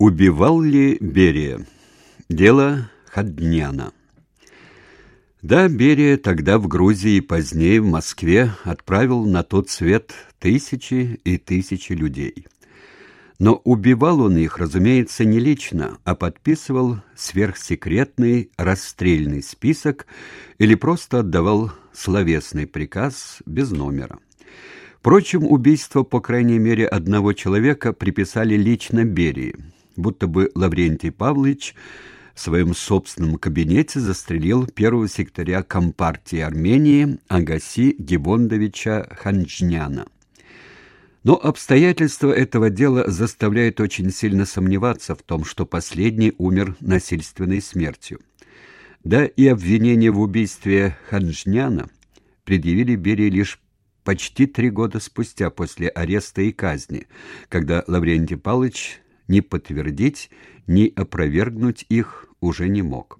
Убивал ли Берия? Дело Ходняна. Да, Берия тогда в Грузии и позднее в Москве отправил на тот свет тысячи и тысячи людей. Но убивал он их, разумеется, не лично, а подписывал сверхсекретный расстрельный список или просто отдавал словесный приказ без номера. Впрочем, убийство, по крайней мере, одного человека приписали лично Берии – будто бы Лаврентий Павлович в своем собственном кабинете застрелил первого секретаря Компартии Армении Агаси Гебондовича Ханджняна. Но обстоятельства этого дела заставляют очень сильно сомневаться в том, что последний умер насильственной смертью. Да и обвинение в убийстве Ханджняна предъявили Берии лишь почти три года спустя после ареста и казни, когда Лаврентий Павлович ни подтвердить, ни опровергнуть их уже не мог.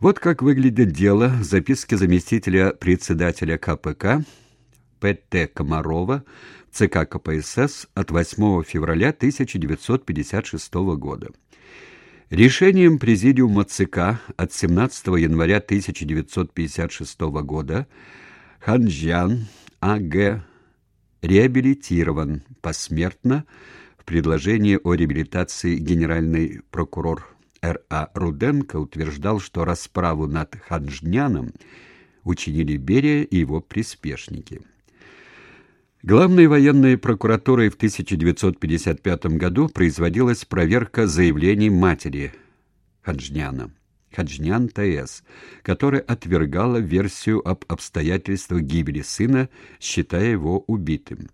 Вот как выглядит дело в записке заместителя председателя КПК П.Т. Комарова ЦК КПСС от 8 февраля 1956 года. Решением Президиума ЦК от 17 января 1956 года Ханжян А.Г. реабилитирован посмертно предложении о реабилитации генеральный прокурор Р.А. Руденко утверждал, что расправу над Хаджняном учинили Берия и его приспешники. Главной военной прокуратурой в 1955 году производилась проверка заявлений матери Хаджняна, Хаджнян Т.С., которая отвергала версию об обстоятельствах гибели сына, считая его убитым.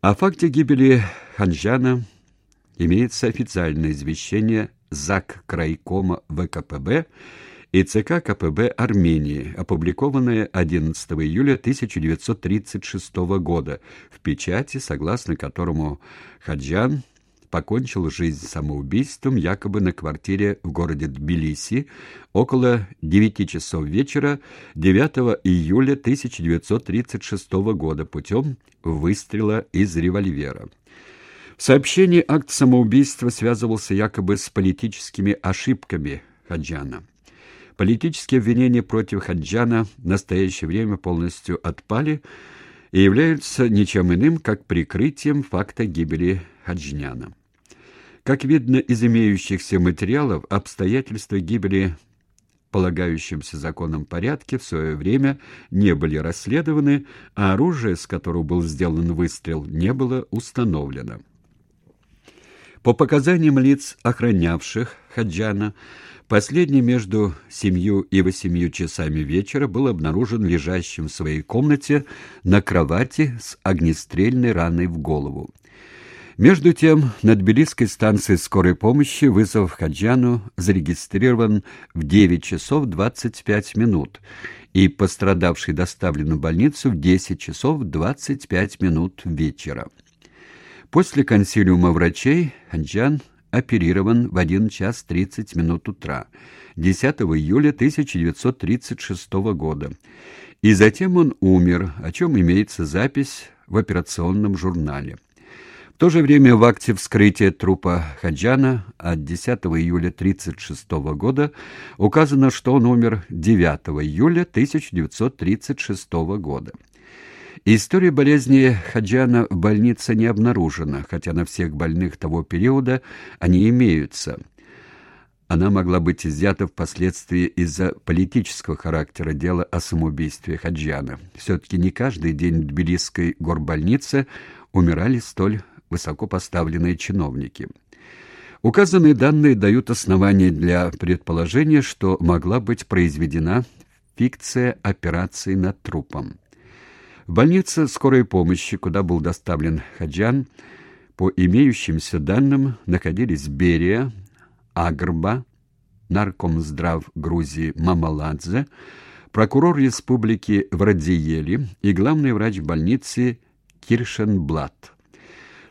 О факте гибели Ханжана имеется официальное извещение ЗАГ Крайкома ВКПБ и ЦК КПБ Армении, опубликованное 11 июля 1936 года в печати, согласно которому Хаджан покончил жизнь самоубийством якобы на квартире в городе Тбилиси около 9 часов вечера 9 июля 1936 года путем выстрела из револьвера. В сообщении акт самоубийства связывался якобы с политическими ошибками Хаджана. Политические обвинения против Хаджана в настоящее время полностью отпали и являются ничем иным, как прикрытием факта гибели Хаджняна. Как видно из имеющихся материалов, обстоятельства гибели полагающимся законом порядке в свое время не были расследованы, а оружие, с которого был сделан выстрел, не было установлено. По показаниям лиц, охранявших Хаджана, последний между семью и восемью часами вечера был обнаружен лежащим в своей комнате на кровати с огнестрельной раной в голову. Между тем, на Тбилисской станции скорой помощи вызов Хаджану зарегистрирован в 9 часов 25 минут, и пострадавший доставлен в больницу в 10 часов 25 минут вечера. После консилиума врачей Хаджан оперирован в 1 час 30 минут утра 10 июля 1936 года. И затем он умер, о чем имеется запись в операционном журнале. В то же время в акте вскрытия трупа Хаджана от 10 июля 1936 года указано, что он умер 9 июля 1936 года. История болезни Хаджана в больнице не обнаружена, хотя на всех больных того периода они имеются. Она могла быть изъята впоследствии из-за политического характера дела о самоубийстве Хаджана. Все-таки не каждый день в Тбилисской горбольнице умирали столь высокопоставленные чиновники. Указанные данные дают основания для предположения, что могла быть произведена фикция операции над трупом. В больнице скорой помощи, куда был доставлен Хаджан, по имеющимся данным находились Берия, Агрба, наркомздрав Грузии Мамаладзе, прокурор республики Врадиели и главный врач больницы Киршенблат.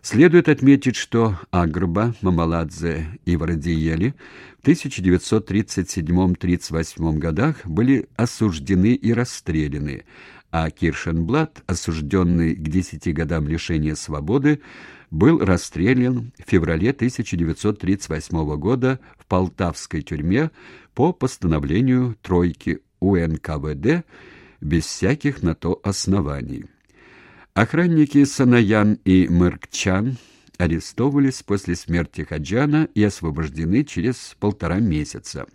Следует отметить, что Агрба, Мамаладзе и Врадиели в 1937-38 годах были осуждены и расстреляны, а Киршенблат, осужденный к 10 годам лишения свободы, был расстрелян в феврале 1938 года в Полтавской тюрьме по постановлению тройки УНКВД без всяких на то оснований. Охранники Санаян и Мыркчан арестовывались после смерти Хаджана и освобождены через полтора месяца.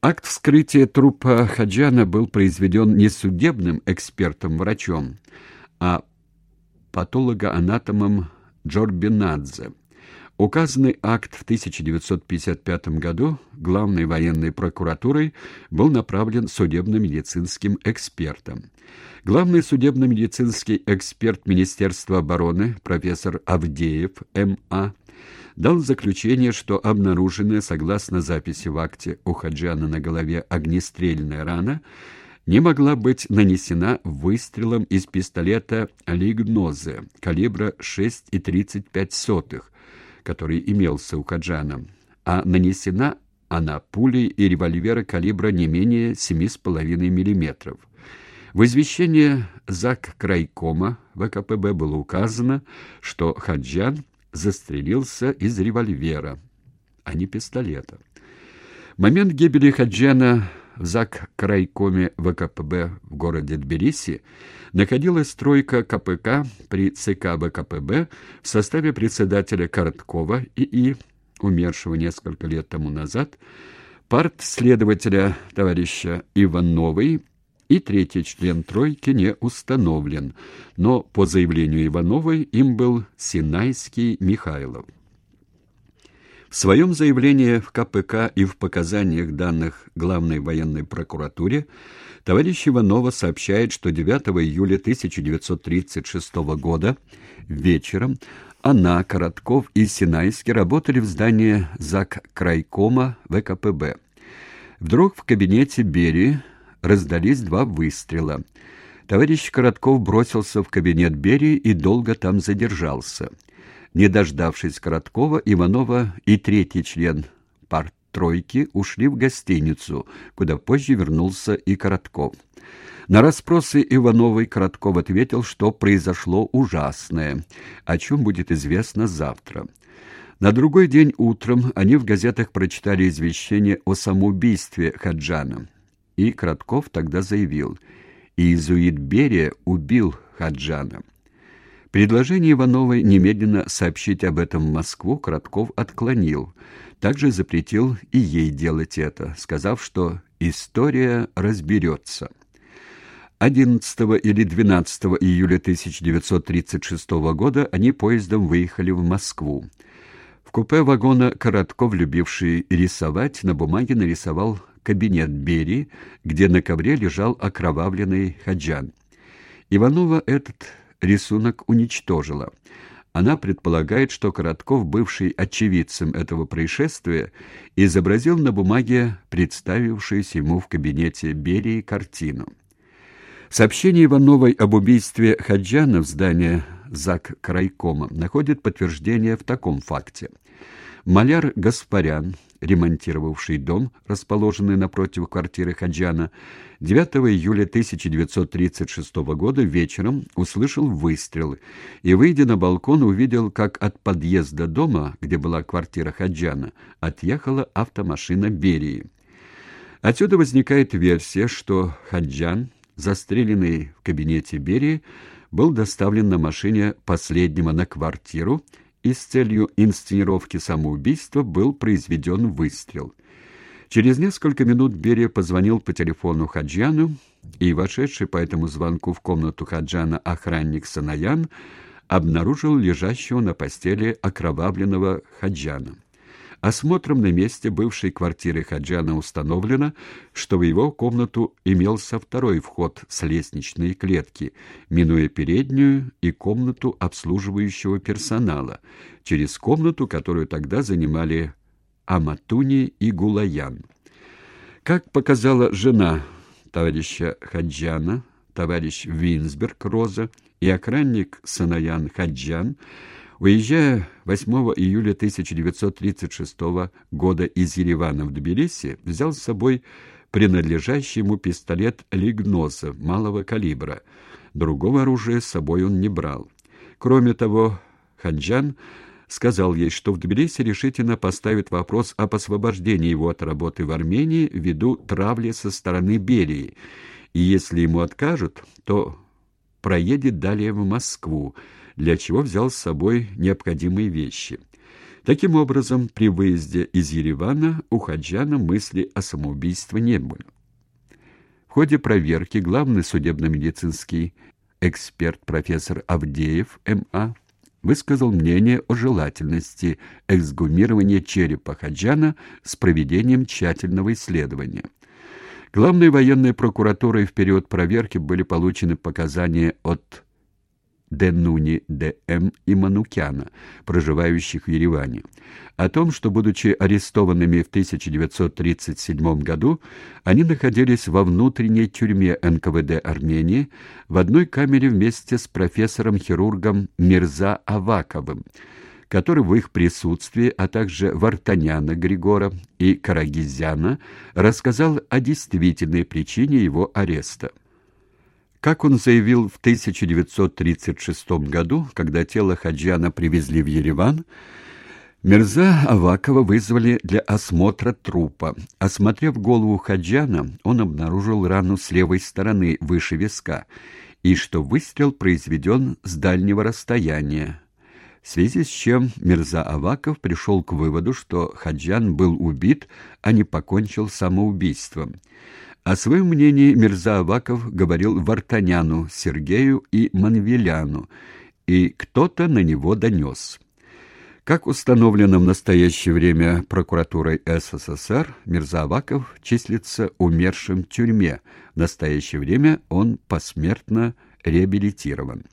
Акт вскрытия трупа Хаджана был произведен не судебным экспертом-врачом, а патологоанатомом Джорбинадзе. Указанный акт в 1955 году главной военной прокуратурой был направлен судебно-медицинским экспертам. Главный судебно-медицинский эксперт Министерства обороны профессор Авдеев М.А. дал заключение, что обнаруженная, согласно записи в акте у Хаджана на голове огнестрельная рана, не могла быть нанесена выстрелом из пистолета «Лигнозе» калибра 6,35, который имелся у Хаджана, а нанесена она пулей и револьвера калибра не менее 7,5 мм. В извещении ЗАГ Крайкома ВКПБ было указано, что Хаджан застрелился из револьвера, а не пистолета. Момент гибели Хаджана в ЗАГ Крайкоме ВКПБ в городе Тбилиси находилась стройка КПК при ЦК ВКПБ в составе председателя Короткова ИИ, умершего несколько лет тому назад, партследователя товарища Ивановой и третий член тройки не установлен, но по заявлению Ивановой им был Синайский Михайлов. В своем заявлении в КПК и в показаниях данных Главной военной прокуратуре товарищ Иванова сообщает, что 9 июля 1936 года вечером она, Коротков и Синайский работали в здании ЗАГ Крайкома ВКПБ. Вдруг в кабинете Берии раздались два выстрела. Товарищ Коротков бросился в кабинет Берии и долго там задержался. Не дождавшись Короткова, Иванова и третий член парттройки ушли в гостиницу, куда позже вернулся и Коротков. На расспросы Ивановой Коротков ответил, что произошло ужасное, о чем будет известно завтра. На другой день утром они в газетах прочитали извещение о самоубийстве Хаджана. И Кратков тогда заявил, иезуит Берия убил Хаджана. Предложение Ивановой немедленно сообщить об этом в Москву Кратков отклонил. Также запретил и ей делать это, сказав, что история разберется. 11 или 12 июля 1936 года они поездом выехали в Москву. В купе вагона Коротков, любивший рисовать, на бумаге нарисовал кабинет Бери, где на ковре лежал окровавленный Хаджан. Иванова этот рисунок уничтожила. Она предполагает, что Коротков, бывший очевидцем этого происшествия, изобразил на бумаге представившуюся ему в кабинете Берии картину. Сообщение Ивановой об убийстве Хаджана в здании ЗАГ Крайкома находит подтверждение в таком факте. Маляр Гаспарян, ремонтировавший дом, расположенный напротив квартиры Хаджана, 9 июля 1936 года вечером услышал выстрелы и, выйдя на балкон, увидел, как от подъезда дома, где была квартира Хаджана, отъехала автомашина Берии. Отсюда возникает версия, что Хаджан, застреленный в кабинете Берии, был доставлен на машине последнего на квартиру и с целью инсценировки самоубийства был произведен выстрел. Через несколько минут Берия позвонил по телефону Хаджану, и вошедший по этому звонку в комнату Хаджана охранник Санаян обнаружил лежащего на постели окровавленного Хаджана. Осмотром на месте бывшей квартиры Хаджана установлено, что в его комнату имелся второй вход с лестничной клетки, минуя переднюю и комнату обслуживающего персонала, через комнату, которую тогда занимали Аматуни и Гулаян. Как показала жена товарища Хаджана, товарищ Винсберг Роза и охранник Санаян Хаджан, Уезжая 8 июля 1936 года из Еревана в Тбилиси, взял с собой принадлежащий ему пистолет Лигноса малого калибра. Другого оружия с собой он не брал. Кроме того, Ханджан сказал ей, что в Тбилиси решительно поставит вопрос об освобождении его от работы в Армении ввиду травли со стороны Берии, и если ему откажут, то проедет далее в Москву, для чего взял с собой необходимые вещи. Таким образом, при выезде из Еревана у Хаджана мысли о самоубийстве не было. В ходе проверки главный судебно-медицинский эксперт профессор Авдеев М.А. высказал мнение о желательности эксгумирования черепа Хаджана с проведением тщательного исследования. Главной военной прокуратурой в период проверки были получены показания от Денуни Д.М. и Манукяна, проживающих в Ереване, о том, что, будучи арестованными в 1937 году, они находились во внутренней тюрьме НКВД Армении в одной камере вместе с профессором-хирургом Мирза Аваковым, который в их присутствии, а также Вартаняна Григора и Карагизяна рассказал о действительной причине его ареста. Как он заявил в 1936 году, когда тело Хаджана привезли в Ереван, Мирза Авакова вызвали для осмотра трупа. Осмотрев голову Хаджана, он обнаружил рану с левой стороны, выше виска, и что выстрел произведен с дальнего расстояния. В связи с чем Мирза Аваков пришел к выводу, что Хаджан был убит, а не покончил самоубийством. О своем мнении Мирза Аваков говорил Вартаняну, Сергею и Манвеляну, и кто-то на него донес. Как установлено в настоящее время прокуратурой СССР, Мирза Аваков числится умершим в тюрьме. В настоящее время он посмертно реабилитирован.